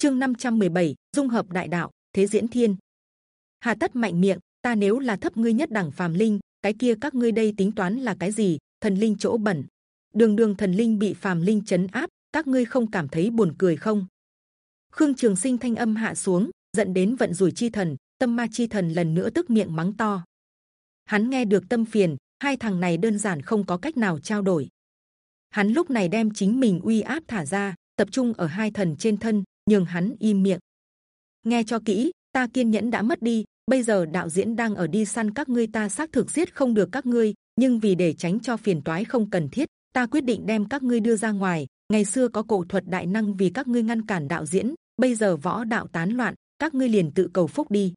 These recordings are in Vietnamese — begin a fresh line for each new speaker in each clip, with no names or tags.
chương 517, dung hợp đại đạo thế diễn thiên. Hà tất mạnh miệng ta nếu là thấp ngươi nhất đẳng phàm linh cái kia các ngươi đây tính toán là cái gì? Thần linh chỗ bẩn. Đường đường thần linh bị phàm linh chấn áp các ngươi không cảm thấy buồn cười không? Khương trường sinh thanh âm hạ xuống dẫn đến vận rủi chi thần tâm ma chi thần lần nữa tức miệng mắng to. Hắn nghe được tâm phiền hai thằng này đơn giản không có cách nào trao đổi. Hắn lúc này đem chính mình uy áp thả ra tập trung ở hai thần trên thân nhường hắn im miệng. Nghe cho kỹ, ta kiên nhẫn đã mất đi, bây giờ đạo diễn đang ở đi săn các ngươi, ta xác thực giết không được các ngươi, nhưng vì để tránh cho phiền toái không cần thiết, ta quyết định đem các ngươi đưa ra ngoài. Ngày xưa có cổ thuật đại năng vì các ngươi ngăn cản đạo diễn, bây giờ võ đạo tán loạn, các ngươi liền tự cầu phúc đi.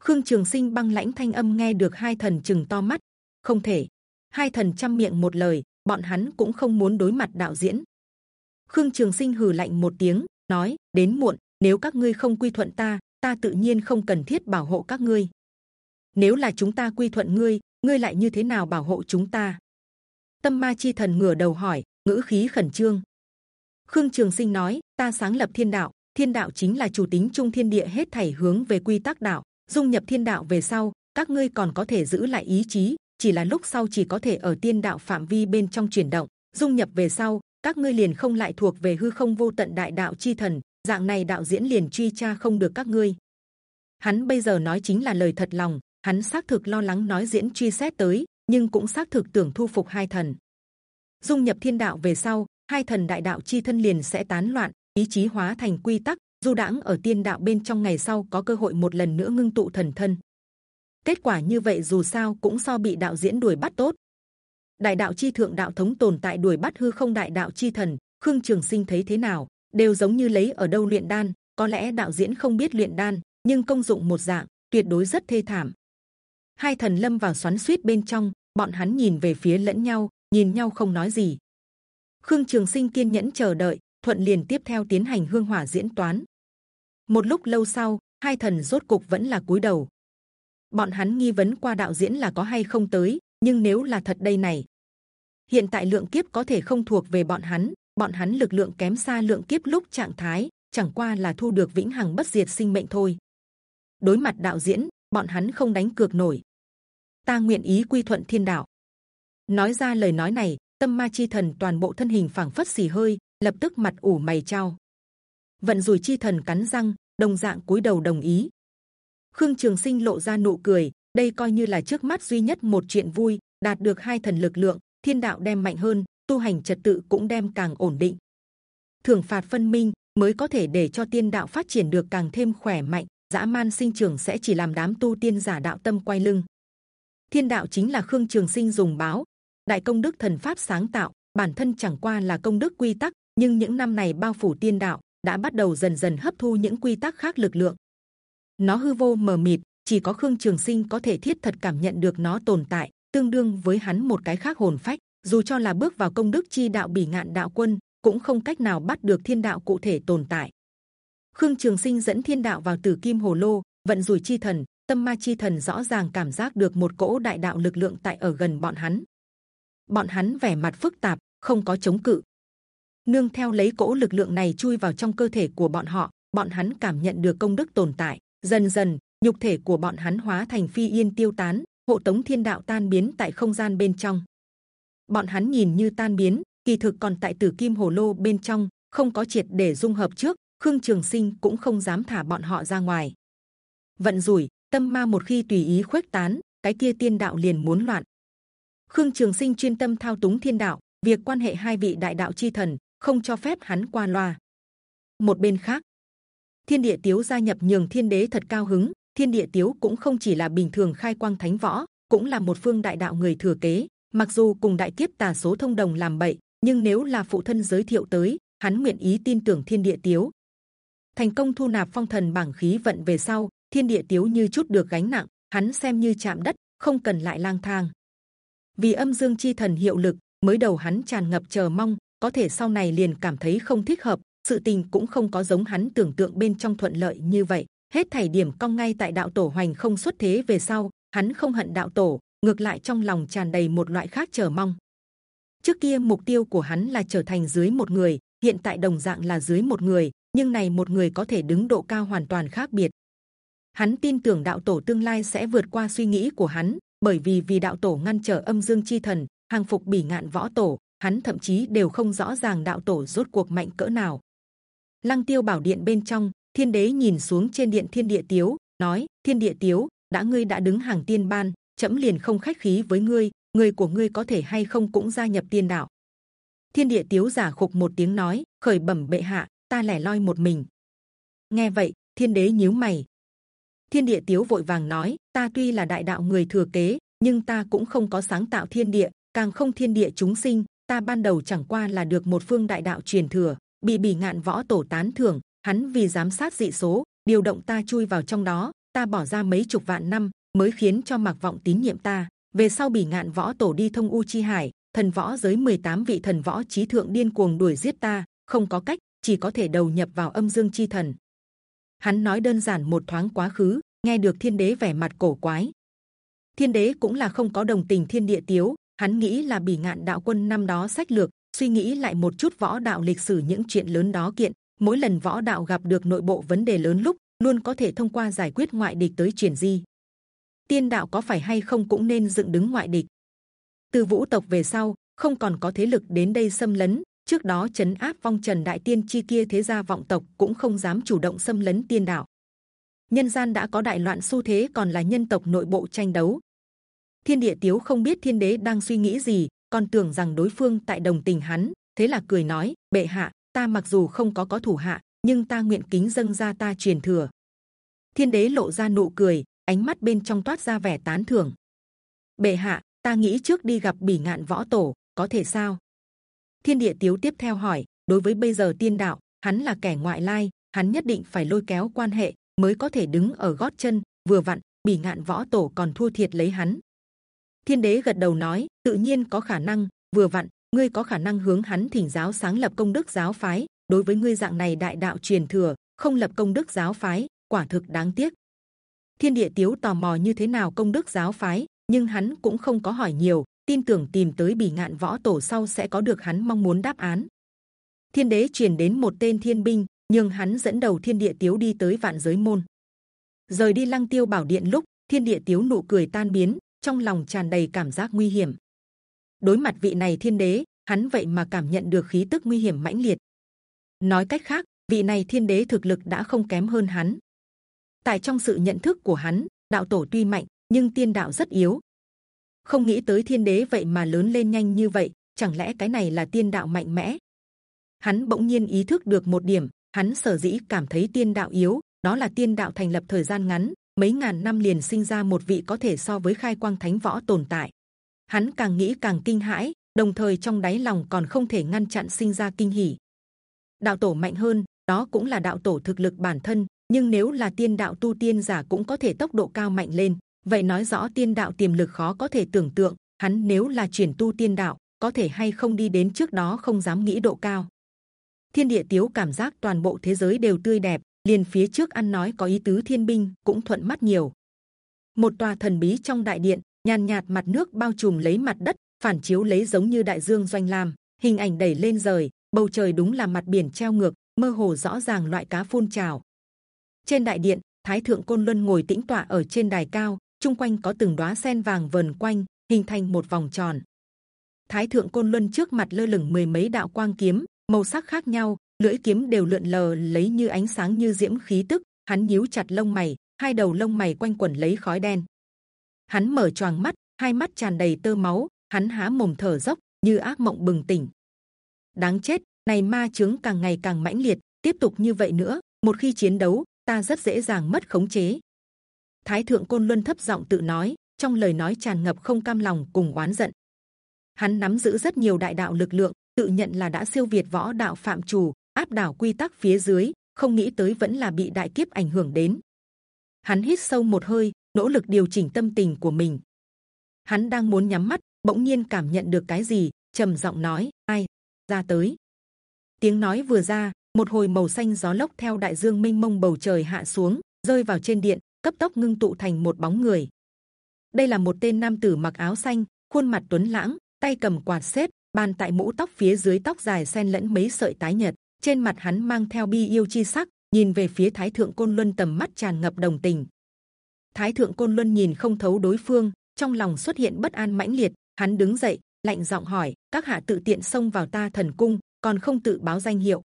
Khương trường sinh băng lãnh thanh âm nghe được hai thần chừng to mắt. Không thể. Hai thần chăm miệng một lời, bọn hắn cũng không muốn đối mặt đạo diễn. Khương trường sinh hừ lạnh một tiếng nói, đến muộn, nếu các ngươi không quy thuận ta ta tự nhiên không cần thiết bảo hộ các ngươi. Nếu là chúng ta quy thuận ngươi ngươi lại như thế nào bảo hộ chúng ta? Tâm ma chi thần ngửa đầu hỏi, ngữ khí khẩn trương. Khương trường sinh nói, ta sáng lập thiên đạo thiên đạo chính là chủ tính trung thiên địa hết thảy hướng về quy tắc đạo, dung nhập thiên đạo về sau, các ngươi còn có thể giữ lại ý chí, chỉ là lúc sau chỉ có thể ở tiên đạo phạm vi bên trong chuyển động, dung nhập về sau các ngươi liền không lại thuộc về hư không vô tận đại đạo chi thần, dạng này đạo diễn liền truy tra không được các ngươi. Hắn bây giờ nói chính là lời thật lòng, hắn xác thực lo lắng nói diễn truy xét tới, nhưng cũng xác thực tưởng thu phục hai thần. Dung nhập thiên đạo về sau, hai thần đại đạo chi thân liền sẽ tán loạn, ý chí hóa thành quy tắc, du đãng ở tiên đạo bên trong ngày sau có cơ hội một lần nữa ngưng tụ thần thân. Kết quả như vậy dù sao cũng so bị đạo diễn đuổi bắt tốt đại đạo chi thượng đạo thống tồn tại đuổi bắt hư không đại đạo chi thần, khương trường sinh thấy thế nào? Đều giống như lấy ở đâu luyện đan, có lẽ đạo diễn không biết luyện đan, nhưng công dụng một dạng, tuyệt đối rất thê thảm. Hai thần lâm vào xoắn xuýt bên trong, bọn hắn nhìn về phía lẫn nhau, nhìn nhau không nói gì. Khương trường sinh kiên nhẫn chờ đợi, thuận liền tiếp theo tiến hành hương hỏa diễn toán. Một lúc lâu sau, hai thần rốt cục vẫn là cúi đầu. Bọn hắn nghi vấn qua đạo diễn là có hay không tới, nhưng nếu là thật đây này hiện tại lượng kiếp có thể không thuộc về bọn hắn. Bọn hắn lực lượng kém xa lượng kiếp lúc trạng thái, chẳng qua là thu được vĩnh hằng bất diệt sinh mệnh thôi. Đối mặt đạo diễn, bọn hắn không đánh cược nổi. Ta nguyện ý quy thuận thiên đạo. Nói ra lời nói này, tâm ma chi thần toàn bộ thân hình phảng phất xì hơi, lập tức mặt ủ mày trao. Vận rủi chi thần cắn răng, đồng dạng cúi đầu đồng ý. Khương trường sinh lộ ra nụ cười, đây coi như là trước mắt duy nhất một chuyện vui, đạt được hai thần lực lượng thiên đạo đem mạnh hơn, tu hành trật tự cũng đem càng ổn định. Thưởng phạt phân minh mới có thể để cho tiên đạo phát triển được càng thêm khỏe mạnh, dã man sinh trưởng sẽ chỉ làm đám tu tiên giả đạo tâm quay lưng. Thiên đạo chính là khương trường sinh dùng báo, đại công đức thần pháp sáng tạo, bản thân chẳng qua là công đức quy tắc, nhưng những năm này bao phủ tiên đạo, đã bắt đầu dần dần hấp thu những quy tắc khác lực lượng. Nó hư vô mờ mịt, chỉ có khương trường sinh có thể thiết thật cảm nhận được nó tồn tại tương đương với hắn một cái khác hồn phách, dù cho là bước vào công đức chi đạo bỉ ngạn đạo quân, cũng không cách nào bắt được thiên đạo cụ thể tồn tại. Khương trường sinh dẫn thiên đạo vào tử kim hồ lô, vận rủi chi thần, tâm ma chi thần rõ ràng cảm giác được một cỗ đại đạo lực lượng tại ở gần bọn hắn. Bọn hắn vẻ mặt phức tạp, không có chống cự. Nương theo lấy cỗ lực lượng này chui vào trong cơ thể của bọn họ, bọn hắn cảm nhận được công đức tồn tại. Dần dần, nhục thể của bọn hắn hóa thành phi yên tiêu tán hộ tống thiên đạo tan biến tại không gian bên trong. Bọn hắn nhìn như tan biến, kỳ thực còn tại tử kim hồ lô bên trong, không có triệt để dung hợp trước, khương trường sinh cũng không dám thả bọn họ ra ngoài. Vận rủi, tâm ma một khi tùy ý khuếch tán, cái kia tiên đạo liền muốn loạn. Khương trường sinh chuyên tâm thao túng thiên đạo, việc quan hệ hai vị đại đạo chi thần, không cho phép hắn qua loa. Một bên khác, thiên địa tiếu gia nhập nhường thiên đế thật cao hứng thiên địa tiếu cũng không chỉ là bình thường khai quang thánh võ, cũng là một phương đại đạo người thừa kế. Mặc dù cùng đại kiếp tà số thông đồng làm bậy, nhưng nếu là phụ thân giới thiệu tới, hắn nguyện ý tin tưởng thiên địa tiếu. Thành công thu nạp phong thần bảng khí vận về sau, thiên địa tiếu như chút được gánh nặng, hắn xem như chạm đất, không cần lại lang thang. Vì âm dương chi thần hiệu lực, mới đầu hắn tràn ngập chờ mong, có thể sau này liền cảm thấy không thích hợp, sự tình cũng không có giống hắn tưởng tượng bên trong thuận lợi như vậy hết thảy điểm cong ngay tại đạo tổ hoành không xuất thế về sau hắn không hận đạo tổ ngược lại trong lòng tràn đầy một loại khác chờ mong trước kia mục tiêu của hắn là trở thành dưới một người hiện tại đồng dạng là dưới một người nhưng này một người có thể đứng độ cao hoàn toàn khác biệt. Hắn tin tưởng đạo tổ tương lai sẽ vượt qua suy nghĩ của hắn, bởi vì vì đạo tổ ngăn trở âm dương chi thần, hàng phục bỉ ngạn võ tổ, hắn thậm chí đều không rõ ràng đạo tổ rốt cuộc mạnh cỡ nào. Lăng Tiêu bảo điện bên trong, Thiên Đế nhìn xuống trên điện Thiên Địa Tiếu, nói: Thiên Địa Tiếu, đã ngươi đã đứng hàng tiên ban, chậm liền không khách khí với ngươi, người của ngươi có thể hay không cũng gia nhập tiên đạo. Thiên Địa Tiếu giả khục một tiếng nói: khởi bẩm bệ hạ, ta lẻ loi một mình. Nghe vậy, Thiên Đế nhíu mày. Thiên Địa Tiếu vội vàng nói: ta tuy là đại đạo người thừa kế, nhưng ta cũng không có sáng tạo thiên địa, càng không thiên địa chúng sinh. Ta ban đầu chẳng qua là được một phương đại đạo truyền thừa, bị bỉ ngạn võ tổ tán thưởng. Hắn vì giám sát dị số, điều động ta chui vào trong đó. Ta bỏ ra mấy chục vạn năm mới khiến cho mặc vọng tín nhiệm ta. Về sau bỉ ngạn võ tổ đi thông u chi hải, thần võ giới 18 vị thần võ trí thượng điên cuồng đuổi giết ta, không có cách, chỉ có thể đầu nhập vào âm dương chi thần. Hắn nói đơn giản một thoáng quá khứ, nghe được thiên đế vẻ mặt cổ quái. Thiên đế cũng là không có đồng tình thiên địa tiếu, hắn nghĩ là bỉ ngạn đạo quân năm đó sách lược, suy nghĩ lại một chút võ đạo lịch sử những chuyện lớn đó kiện. Mỗi lần võ đạo gặp được nội bộ vấn đề lớn lúc, luôn có thể thông qua giải quyết ngoại địch tới chuyển di. Tiên đạo có phải hay không cũng nên dựng đứng ngoại địch. Từ vũ tộc về sau, không còn có thế lực đến đây xâm lấn. Trước đó chấn áp vong trần đại tiên chi kia thế gia vọng tộc cũng không dám chủ động xâm lấn tiên đạo nhân gian đã có đại loạn xu thế còn là nhân tộc nội bộ tranh đấu thiên địa tiếu không biết thiên đế đang suy nghĩ gì còn tưởng rằng đối phương tại đồng tình hắn thế là cười nói bệ hạ ta mặc dù không có có thủ hạ, nhưng ta nguyện kính dâng ra ta truyền thừa. Thiên đế lộ ra nụ cười, ánh mắt bên trong toát ra vẻ tán thưởng. Bệ hạ, ta nghĩ trước đi gặp bỉ ngạn võ tổ, có thể sao? Thiên địa tiếu tiếp theo hỏi, đối với bây giờ tiên đạo, hắn là kẻ ngoại lai, hắn nhất định phải lôi kéo quan hệ, mới có thể đứng ở gót chân, vừa vặn, bỉ ngạn võ tổ còn thua thiệt lấy hắn. Thiên đế gật đầu nói, tự nhiên có khả năng, vừa vặn ngươi có khả năng hướng hắn thỉnh giáo sáng lập công đức giáo phái. Đối với ngươi dạng này đại đạo truyền thừa, không lập công đức giáo phái, quả thực đáng tiếc. Thiên địa tiếu tò mò như thế nào công đức giáo phái, nhưng hắn cũng không có hỏi nhiều. Tin tưởng tìm tới bỉ ngạn võ tổ sau sẽ có được hắn mong muốn đáp án. Thiên đế truyền đến một tên thiên binh, nhưng hắn dẫn đầu thiên địa tiếu đi tới vạn giới môn. Rời đi lăng tiêu bảo điện lúc, thiên địa tiếu nụ cười tan biến, trong lòng tràn đầy cảm giác nguy hiểm đối mặt vị này thiên đế, hắn vậy mà cảm nhận được khí tức nguy hiểm mãnh liệt. Nói cách khác, vị này thiên đế thực lực đã không kém hơn hắn. Tại trong sự nhận thức của hắn, đạo tổ tuy mạnh, nhưng tiên đạo rất yếu. Không nghĩ tới thiên đế vậy mà lớn lên nhanh như vậy, chẳng lẽ cái này là tiên đạo mạnh mẽ? Hắn bỗng nhiên ý thức được một điểm, hắn sở dĩ cảm thấy tiên đạo yếu, đó là tiên đạo thành lập thời gian ngắn, mấy ngàn năm liền sinh ra một vị có thể so với khai quang thánh võ tồn tại hắn càng nghĩ càng kinh hãi, đồng thời trong đáy lòng còn không thể ngăn chặn sinh ra kinh hỉ. Đạo tổ mạnh hơn, đó cũng là đạo tổ thực lực bản thân, nhưng nếu là tiên đạo tu tiên giả cũng có thể tốc độ cao mạnh lên. Vậy nói rõ tiên đạo tiềm lực khó có thể tưởng tượng, hắn nếu là chuyển tu tiên đạo, có thể hay không đi đến trước đó không dám nghĩ độ cao. Thiên địa tiếu cảm giác toàn bộ thế giới đều tươi đẹp, liền phía trước ăn nói có ý tứ thiên binh cũng thuận mắt nhiều. Một tòa thần bí trong đại điện nhàn nhạt mặt nước bao trùm lấy mặt đất, phản chiếu lấy giống như đại dương doanh lam. Hình ảnh đẩy lên rời, bầu trời đúng là mặt biển treo ngược, mơ hồ rõ ràng loại cá phun trào. Trên đại điện, thái thượng côn luân ngồi tĩnh tọa ở trên đài cao, chung quanh có từng đóa sen vàng vần quanh, hình thành một vòng tròn. Thái thượng côn luân trước mặt lơ lửng mười mấy đạo quang kiếm, màu sắc khác nhau, lưỡi kiếm đều lượn lờ lấy như ánh sáng như diễm khí tức. Hắn nhíu chặt lông mày, hai đầu lông mày quanh quẩn lấy khói đen hắn mở choàng mắt, hai mắt tràn đầy tơ máu, hắn há mồm thở dốc, như ác mộng bừng tỉnh. Đáng chết, này ma chướng càng ngày càng mãnh liệt, tiếp tục như vậy nữa, một khi chiến đấu, ta rất dễ dàng mất khống chế. Thái thượng côn luân thấp giọng tự nói, trong lời nói tràn ngập không cam lòng cùng oán giận. Hắn nắm giữ rất nhiều đại đạo lực lượng, tự nhận là đã siêu việt võ đạo phạm chủ áp đảo quy tắc phía dưới, không nghĩ tới vẫn là bị đại kiếp ảnh hưởng đến. Hắn hít sâu một hơi nỗ lực điều chỉnh tâm tình của mình hắn đang muốn nhắm mắt bỗng nhiên cảm nhận được cái gì trầm giọng nói ai ra tới tiếng nói vừa ra một hồi màu xanh gió lốc theo đại dương mênh mông bầu trời hạ xuống rơi vào trên điện cấp tốc ngưng tụ thành một bóng người đây là một tên nam tử mặc áo xanh khuôn mặt tuấn lãng tay cầm quạt xếp bàn tại mũ tóc phía dưới tóc dài xen lẫn mấy sợi tái nhợt. trên mặt hắn mang theo bi yêu chi sắc, nhìn về phía Thái thượng côn luân tầm mắt tràn ngập đồng tình. Thái thượng côn luân nhìn không thấu đối phương, trong lòng xuất hiện bất an mãnh liệt. Hắn đứng dậy, lạnh giọng hỏi: các hạ tự tiện xông vào ta thần cung, còn không tự báo danh hiệu.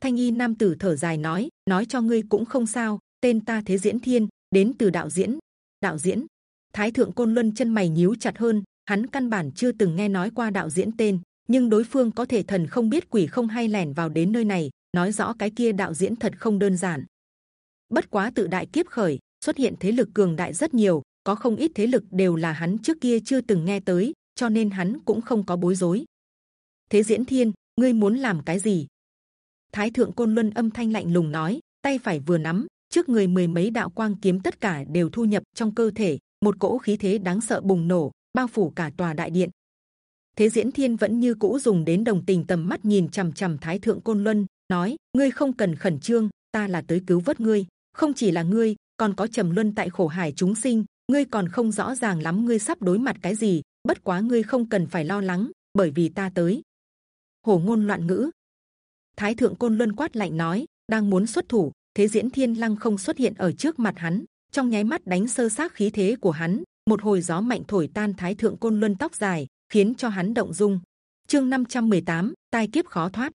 Thanh y nam tử thở dài nói: nói cho ngươi cũng không sao, tên ta thế diễn thiên, đến từ đạo diễn. Đạo diễn. Thái thượng côn luân chân mày nhíu chặt hơn, hắn căn bản chưa từng nghe nói qua đạo diễn tên, nhưng đối phương có thể thần không biết quỷ không hay lẻn vào đến nơi này, nói rõ cái kia đạo diễn thật không đơn giản. Bất quá tự đại kiếp khởi xuất hiện thế lực cường đại rất nhiều, có không ít thế lực đều là hắn trước kia chưa từng nghe tới, cho nên hắn cũng không có bối rối. Thế diễn thiên, ngươi muốn làm cái gì? Thái thượng côn luân âm thanh lạnh lùng nói, tay phải vừa nắm, trước người mười mấy đạo quang kiếm tất cả đều thu nhập trong cơ thể, một cỗ khí thế đáng sợ bùng nổ, bao phủ cả tòa đại điện. Thế diễn thiên vẫn như cũ dùng đến đồng tình tầm mắt nhìn c h ầ m c h ầ m Thái thượng côn luân, nói: ngươi không cần khẩn trương, ta là tới cứu vớt ngươi, không chỉ là ngươi, còn có trầm luân tại khổ hải chúng sinh, ngươi còn không rõ ràng lắm ngươi sắp đối mặt cái gì, bất quá ngươi không cần phải lo lắng, bởi vì ta tới. Hổ ngôn loạn ngữ. Thái thượng côn luân quát lạnh nói, đang muốn xuất thủ, thế diễn thiên lăng không xuất hiện ở trước mặt hắn, trong nháy mắt đánh sơ xác khí thế của hắn, một hồi gió mạnh thổi tan thái thượng côn luân tóc dài khiến cho hắn động dung chương 518, tai kiếp khó thoát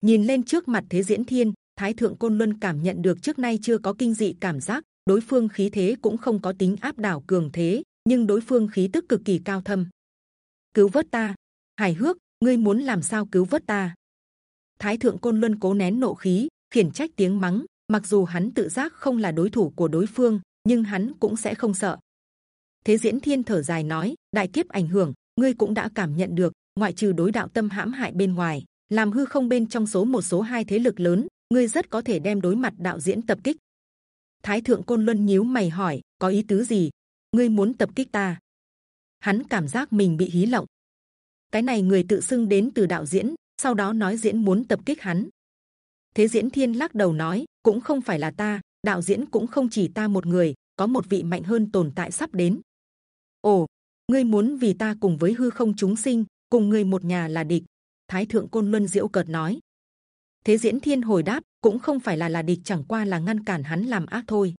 nhìn lên trước mặt thế diễn thiên thái thượng côn luân cảm nhận được trước nay chưa có kinh dị cảm giác, đối phương khí thế cũng không có tính áp đảo cường thế, nhưng đối phương khí tức cực kỳ cao thâm. Cứu vớt ta! Hài hước, ngươi muốn làm sao cứu vớt ta? Thái thượng côn luân cố nén nộ khí, khiển trách tiếng mắng, mặc dù hắn tự giác không là đối thủ của đối phương, nhưng hắn cũng sẽ không sợ. Thế diễn thiên thở dài nói, đại kiếp ảnh hưởng, ngươi cũng đã cảm nhận được, ngoại trừ đối đạo tâm hãm hại bên ngoài, làm hư không bên trong số một số hai thế lực lớn ngươi rất có thể đem đối mặt đạo diễn tập kích. Thái thượng côn luân nhíu mày hỏi, có ý tứ gì? Ngươi muốn tập kích ta? Hắn cảm giác mình bị hí lộng. Cái này người tự xưng đến từ đạo diễn, sau đó nói diễn muốn tập kích hắn. Thế diễn thiên lắc đầu nói, cũng không phải là ta, đạo diễn cũng không chỉ ta một người, có một vị mạnh hơn tồn tại sắp đến. Ồ, ngươi muốn vì ta cùng với hư không chúng sinh, cùng ngươi một nhà là địch. Thái thượng côn luân diễu cợt nói thế diễn thiên hồi đáp, cũng không phải là là địch, chẳng qua là ngăn cản hắn làm ác thôi.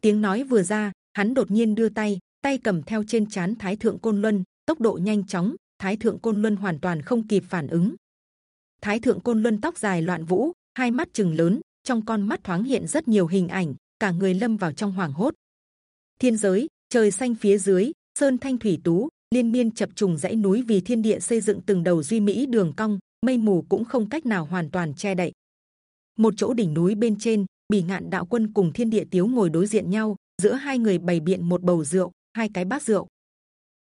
Tiếng nói vừa ra, hắn đột nhiên đưa tay tay cầm theo trên chán thái thượng côn luân, tốc độ nhanh chóng, thái thượng côn luân hoàn toàn không kịp phản ứng. Thái thượng côn luân tóc dài loạn vũ, hai mắt chừng lớn, trong con mắt thoáng hiện rất nhiều hình ảnh, cả người lâm vào trong hoàng hốt. Thiên giới, trời xanh phía dưới, sơn thanh thủy tú, liên miên chập trùng dãy núi vì thiên địa xây dựng từng đầu duy mỹ đường cong mây mù cũng không cách nào hoàn toàn che đậy. Một chỗ đỉnh núi bên trên bì ngạn đạo quân cùng thiên địa tiếu ngồi đối diện nhau, giữa hai người bày biện một bầu rượu, hai cái bát rượu.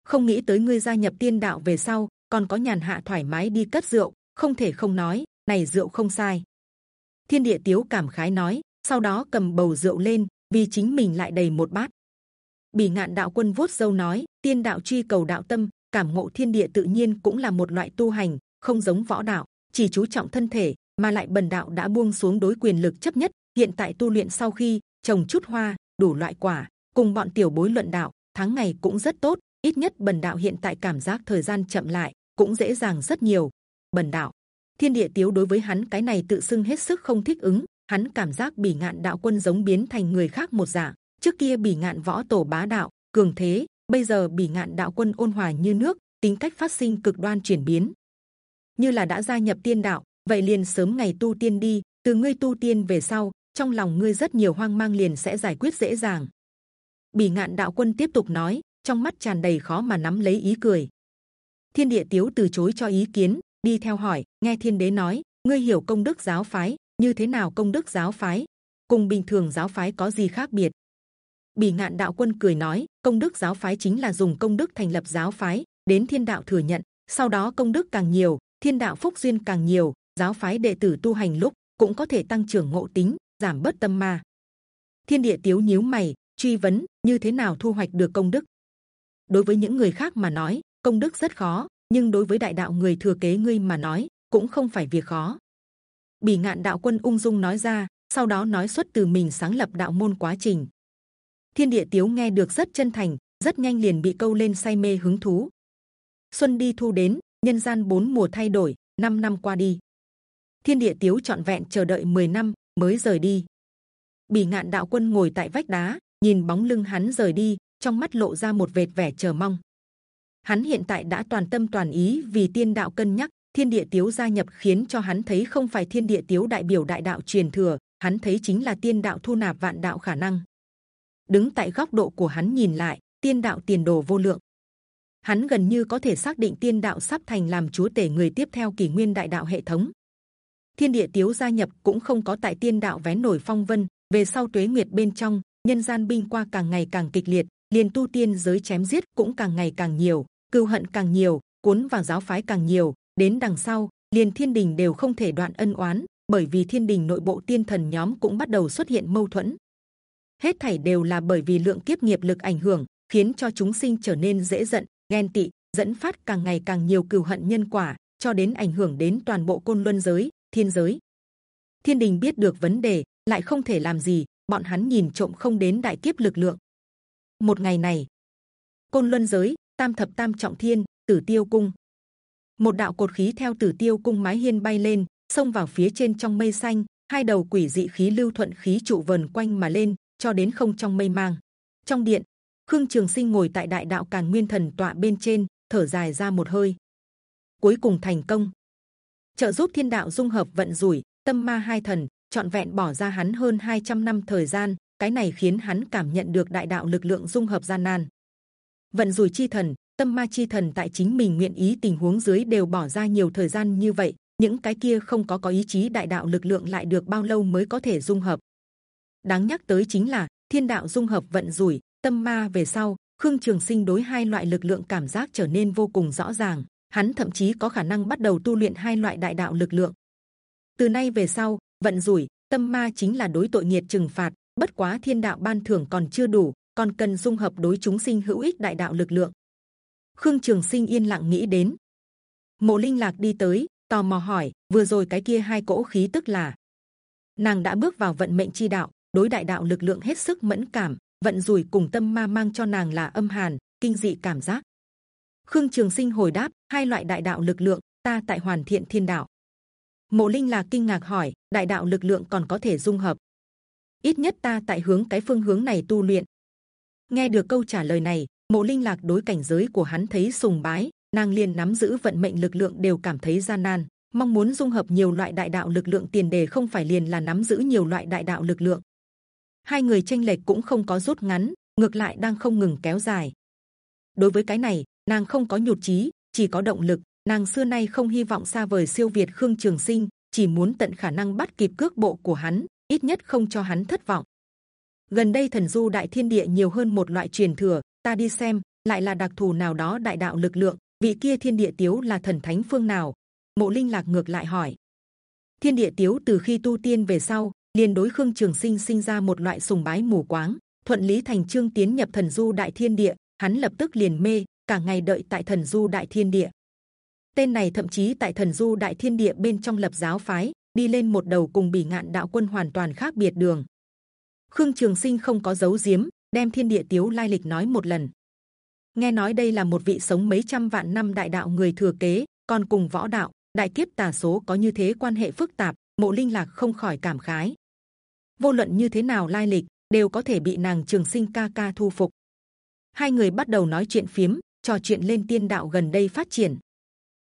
Không nghĩ tới ngươi gia nhập tiên đạo về sau, còn có nhàn hạ thoải mái đi cất rượu, không thể không nói, này rượu không sai. Thiên địa tiếu cảm khái nói, sau đó cầm bầu rượu lên, vì chính mình lại đầy một bát. Bỉ ngạn đạo quân vuốt dâu nói, tiên đạo truy cầu đạo tâm, cảm ngộ thiên địa tự nhiên cũng là một loại tu hành không giống võ đạo, chỉ chú trọng thân thể, mà lại bần đạo đã buông xuống đối quyền lực chấp nhất. Hiện tại tu luyện sau khi trồng chút hoa, đủ loại quả, cùng bọn tiểu bối luận đạo, tháng ngày cũng rất tốt. Ít nhất bần đạo hiện tại cảm giác thời gian chậm lại, cũng dễ dàng rất nhiều. Bần đạo, thiên địa tiếu đối với hắn cái này tự xưng hết sức không thích ứng. Hắn cảm giác bỉ ngạn đạo quân giống biến thành người khác một dạng. Trước kia bỉ ngạn võ tổ bá đạo, cường thế, bây giờ bỉ ngạn đạo quân ôn hòa như nước, tính cách phát sinh cực đoan chuyển biến như là đã gia nhập tiên đạo, vậy liền sớm ngày tu tiên đi, từ ngươi tu tiên về sau, trong lòng ngươi rất nhiều hoang mang liền sẽ giải quyết dễ dàng. Bỉ ngạn đạo quân tiếp tục nói, trong mắt tràn đầy khó mà nắm lấy ý cười. Thiên địa tiếu từ chối cho ý kiến, đi theo hỏi, nghe thiên đế nói, ngươi hiểu công đức giáo phái, như thế nào công đức giáo phái? Cùng bình thường giáo phái có gì khác biệt? Bỉ ngạn đạo quân cười nói, công đức giáo phái chính là dùng công đức thành lập giáo phái, đến thiên đạo thừa nhận, sau đó công đức càng nhiều thiên đạo phúc duyên càng nhiều, giáo phái đệ tử tu hành lúc cũng có thể tăng trưởng ngộ tính, giảm bớt tâm ma. Thiên địa tiếu nhíu mày, truy vấn như thế nào thu hoạch được công đức. Đối với những người khác mà nói, công đức rất khó, nhưng đối với đại đạo người thừa kế ngươi mà nói, cũng không phải việc khó. Bỉ ngạn đạo quân ung dung nói ra, sau đó nói xuất từ mình sáng lập đạo môn quá trình. Thiên địa tiếu nghe được rất chân thành, rất nhanh liền bị câu lên say mê hứng thú. Xuân đi thu đến nhân gian bốn mùa thay đổi, năm năm qua đi. Thiên địa tiếu trọn vẹn chờ đợi 10 năm, mới rời đi. Bỉ ngạn đạo quân ngồi tại vách đá, nhìn bóng lưng hắn rời đi, trong mắt lộ ra một vệt vẻ chờ mong. Hắn hiện tại đã toàn tâm toàn ý vì tiên đạo cân nhắc, thiên địa tiếu gia nhập khiến cho hắn thấy không phải thiên địa tiếu đại biểu đại đạo truyền thừa, hắn thấy chính là tiên đạo thu nạp vạn đạo khả năng. Đứng tại góc độ của hắn nhìn lại, tiên đạo tiền đồ vô lượng hắn gần như có thể xác định tiên đạo sắp thành làm chúa tể người tiếp theo kỷ nguyên đại đạo hệ thống. Thiên địa tiếu gia nhập cũng không có tại tiên đạo vén nổi phong vân, về sau tuế nguyệt bên trong, nhân gian binh qua càng ngày càng kịch liệt, liền tu tiên giới chém giết cũng càng ngày càng nhiều cưu hận càng nhiều, cuốn vào giáo phái càng nhiều, đến đằng sau, liền thiên đình đều không thể đoạn ân oán, bởi vì thiên đình nội bộ tiên thần nhóm cũng bắt đầu xuất hiện mâu thuẫn. Hết thảy đều là bởi vì lượng kiếp nghiệp lực ảnh hưởng, khiến cho chúng sinh trở nên dễ giận ghen tị, dẫn phát càng ngày càng nhiều cừu hận nhân quả, cho đến ảnh hưởng đến toàn bộ côn luân giới, thiên giới. Thiên đình biết được vấn đề, lại không thể làm gì, bọn hắn nhìn trộm không đến đại kiếp lực lượng. Một ngày này, côn luân giới, tam thập tam trọng thiên, tử tiêu cung. Một đạo cột khí theo tử tiêu cung mái hiên bay lên, xông vào phía trên trong mây xanh, hai đầu quỷ dị khí lưu thuận khí trụ vần quanh mà lên, cho đến không trong mây mang. Trong điện khương trường sinh ngồi tại đại đạo càn nguyên thần tọa bên trên, thở dài ra một hơi. Cuối cùng thành công. Trợ giúp thiên đạo dung hợp vận rủi, tâm ma hai thần chọn vẹn bỏ ra hắn hơn 200 năm thời gian, cái này khiến hắn cảm nhận được đại đạo lực lượng dung hợp gian nan. Vận rủi chi thần, tâm ma chi thần tại chính mình nguyện ý tình huống dưới đều bỏ ra nhiều thời gian như vậy, những cái kia không có có ý chí đại đạo lực lượng lại được bao lâu mới có thể dung hợp? Đáng nhắc tới chính là, thiên đạo dung hợp vận rủi tâm ma về sau, khương trường sinh đối hai loại lực lượng cảm giác trở nên vô cùng rõ ràng. Hắn thậm chí có khả năng bắt đầu tu luyện hai loại đại đạo lực lượng. Từ nay về sau, vận rủi, tâm ma chính là đối tội nghiệt trừng phạt. Bất quá thiên đạo ban thưởng còn chưa đủ, còn cần dung hợp đối chúng sinh hữu ích đại đạo lực lượng. Khương trường sinh yên lặng nghĩ đến. Mộ linh lạc đi tới, tò mò hỏi, vừa rồi cái kia hai cỗ khí tức là? Nàng đã bước vào vận mệnh chi đạo, đối đại đạo lực lượng hết sức mẫn cảm vận rủi cùng tâm ma mang cho nàng là âm hàn, kinh dị cảm giác. Khương trường sinh hồi đáp, hai loại đại đạo lực lượng, ta tại hoàn thiện thiên đạo. Mộ linh là kinh ngạc hỏi, đại đạo lực lượng còn có thể dung hợp? Ít nhất ta tại hướng cái phương hướng này tu luyện. Nghe được câu trả lời này, mộ linh lạc đối cảnh giới của hắn thấy sùng bái, nàng liền nắm giữ vận mệnh lực lượng đều cảm thấy gian nan. Mong muốn dung hợp nhiều loại đại đạo lực lượng, tiền đề không phải liền là nắm giữ nhiều loại đại đạo lực lượng hai người tranh lệch cũng không có rút ngắn, ngược lại đang không ngừng kéo dài. Đối với cái này, nàng không có nhụt chí, chỉ có động lực. Nàng xưa nay không hy vọng xa vời siêu việt khương trường sinh, chỉ muốn tận khả năng bắt kịp cước bộ của hắn, ít nhất không cho hắn thất vọng. Gần đây thần du đại thiên địa nhiều hơn một loại truyền thừa, ta đi xem, lại là đặc thù nào đó đại đạo lực lượng, vị kia thiên địa tiếu là thần thánh phương nào? Mộ linh lạc ngược lại hỏi. Thiên địa tiếu từ khi tu tiên về sau liền đối khương trường sinh sinh ra một loại sùng bái mù quáng. Thuận lý thành trương tiến nhập thần du đại thiên địa, hắn lập tức liền mê, cả ngày đợi tại thần du đại thiên địa. Tên này thậm chí tại thần du đại thiên địa bên trong lập giáo phái, đi lên một đầu cùng bỉ ngạn đạo quân hoàn toàn khác biệt đường. Khương trường sinh không có giấu giếm, đem thiên địa tiếu lai lịch nói một lần. Nghe nói đây là một vị sống mấy trăm vạn năm đại đạo người thừa kế, còn cùng võ đạo, đại kiếp tà số có như thế quan hệ phức tạp, mộ linh lạc không khỏi cảm khái vô luận như thế nào lai lịch, đều có thể bị nàng trường sinh ca ca thu phục. Hai người bắt đầu nói chuyện phiếm, trò chuyện lên tiên đạo gần đây phát triển.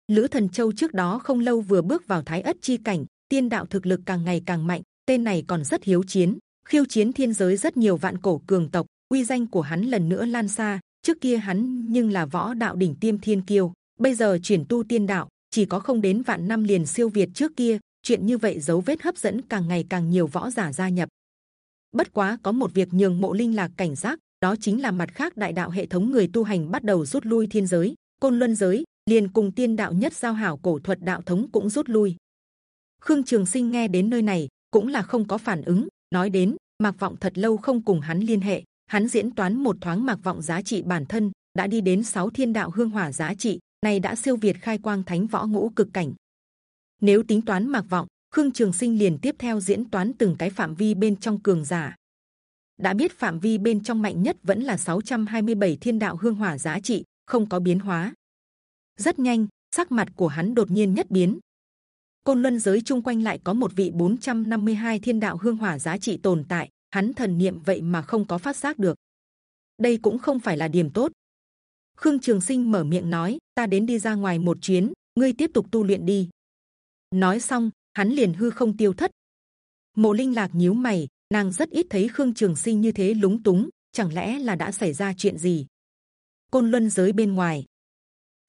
Lữ thần châu trước đó không lâu vừa bước vào thái ất chi cảnh, tiên đạo thực lực càng ngày càng mạnh, tên này còn rất hiếu chiến, khiêu chiến thiên giới rất nhiều vạn cổ cường tộc, uy danh của hắn lần nữa lan xa, trước kia hắn nhưng là võ đạo đỉnh tiêm thiên kiêu, bây giờ chuyển tu tiên đạo, chỉ có không đến vạn năm liền siêu việt trước kia chuyện như vậy dấu vết hấp dẫn càng ngày càng nhiều võ giả gia nhập. Bất quá có một việc nhường mộ linh lạc cảnh giác, đó chính là mặt khác đại đạo hệ thống người tu hành bắt đầu rút lui thiên giới, côn luân giới, liền cùng tiên đạo nhất giao hảo cổ thuật đạo thống cũng rút lui. Khương trường sinh nghe đến nơi này cũng là không có phản ứng, nói đến, mạc vọng thật lâu không cùng hắn liên hệ, hắn diễn toán một thoáng mạc vọng giá trị bản thân, đã đi đến sáu thiên đạo hương hỏa giá trị này đã siêu việt khai quang thánh võ ngũ cực cảnh nếu tính toán mạc vọng, khương trường sinh liền tiếp theo diễn toán từng cái phạm vi bên trong cường giả. Đã biết phạm vi bên trong mạnh nhất vẫn là 627 thiên đạo hương hỏa giá trị, không có biến hóa. Rất nhanh, sắc mặt của hắn đột nhiên nhất biến. Côn luân giới chung quanh lại có một vị 452 thiên đạo hương hỏa giá trị tồn tại, hắn thần niệm vậy mà không có phát giác được. Đây cũng không phải là điểm tốt. Khương trường sinh mở miệng nói, ta đến đi ra ngoài một chuyến, ngươi tiếp tục tu luyện đi nói xong, hắn liền hư không tiêu thất. Mộ linh lạc nhíu mày, nàng rất ít thấy khương trường sinh như thế lúng túng, chẳng lẽ là đã xảy ra chuyện gì? Côn luân giới bên ngoài.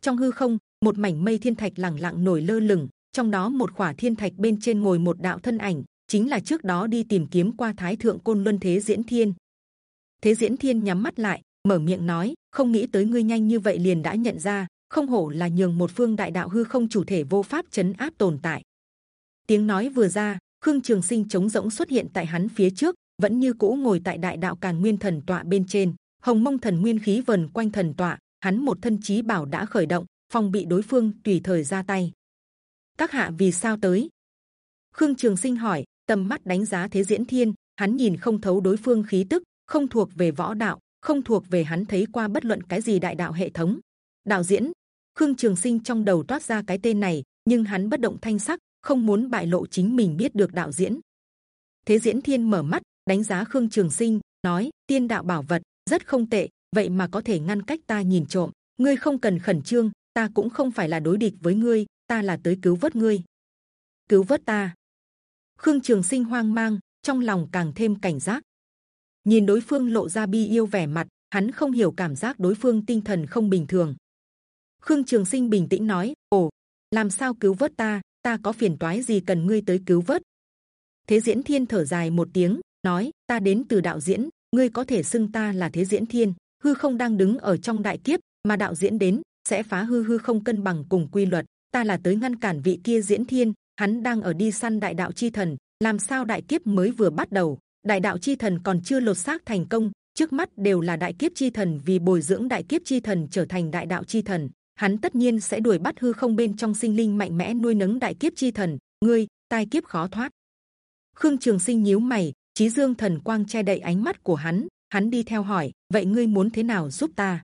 Trong hư không, một mảnh mây thiên thạch lẳng lặng nổi lơ lửng, trong đó một khỏa thiên thạch bên trên ngồi một đạo thân ảnh, chính là trước đó đi tìm kiếm qua thái thượng côn luân thế diễn thiên. Thế diễn thiên nhắm mắt lại, mở miệng nói, không nghĩ tới ngươi nhanh như vậy liền đã nhận ra không hổ là nhường một phương đại đạo hư không chủ thể vô pháp chấn áp tồn tại. Tiếng nói vừa ra, khương trường sinh chống rỗng xuất hiện tại hắn phía trước, vẫn như cũ ngồi tại đại đạo càn nguyên thần tọa bên trên. Hồng mông thần nguyên khí vần quanh thần tọa, hắn một thân trí bảo đã khởi động phòng bị đối phương tùy thời ra tay. Các hạ vì sao tới? Khương trường sinh hỏi, tầm mắt đánh giá thế diễn thiên, hắn nhìn không thấu đối phương khí tức, không thuộc về võ đạo, không thuộc về hắn thấy qua bất luận cái gì đại đạo hệ thống đạo diễn. Khương trường sinh trong đầu toát ra cái tên này, nhưng hắn bất động thanh sắc, không muốn bại lộ chính mình biết được đạo diễn. Thế diễn thiên mở mắt, đánh giá khương trường sinh, nói, tiên đạo bảo vật, rất không tệ, vậy mà có thể ngăn cách ta nhìn trộm. Ngươi không cần khẩn trương, ta cũng không phải là đối địch với ngươi, ta là tới cứu vớt ngươi. Cứu vớt ta? Khương trường sinh hoang mang, trong lòng càng thêm cảnh giác. Nhìn đối phương lộ ra bi yêu vẻ mặt, hắn không hiểu cảm giác đối phương tinh thần không bình thường khương trường sinh bình tĩnh nói, ồ, làm sao cứu vớt ta? Ta có phiền toái gì cần ngươi tới cứu vớt? Thế diễn thiên thở dài một tiếng, nói, ta đến từ đạo diễn, ngươi có thể xưng ta là thế diễn thiên. Hư không đang đứng ở trong đại kiếp, mà đạo diễn đến, sẽ phá hư hư không cân bằng cùng quy luật. Ta là tới ngăn cản vị kia diễn thiên, hắn đang ở đi săn đại đạo chi thần. Làm sao đại kiếp mới vừa bắt đầu? Đại đạo chi thần còn chưa lột xác thành công, trước mắt đều là đại kiếp chi thần vì bồi dưỡng đại kiếp chi thần trở thành đại đạo chi thần hắn tất nhiên sẽ đuổi bắt hư không bên trong sinh linh mạnh mẽ nuôi nấng đại kiếp chi thần, ngươi, tai kiếp khó thoát. Khương trường sinh nhíu mày trí dương thần quang che đậy ánh mắt của hắn. Hắn đi theo hỏi, vậy ngươi muốn thế nào giúp ta?